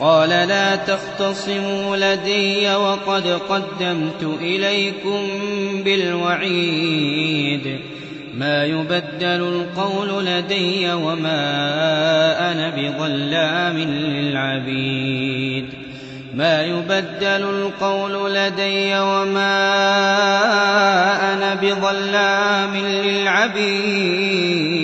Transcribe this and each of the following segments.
قال لا تختصموا لدي وقد قدمت إليكم بالوعيد. ما يبدل القول لدي وما أنا بظلام للعبيد. ما يبدل القول لدي وما أنا بظلام للعبيد.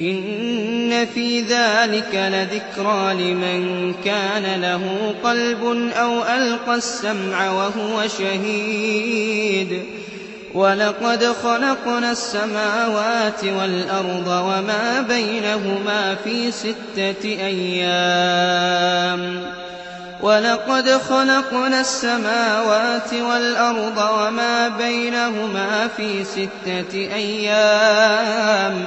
إن في ذلك لذكرى لمن كان له قلب أو ألقى السمع وهو شهيد ولقد خلقنا السماوات والأرض وما بينهما في ستة أيام ولقد خلقنا السماوات والأرض وما بينهما في ستة أيام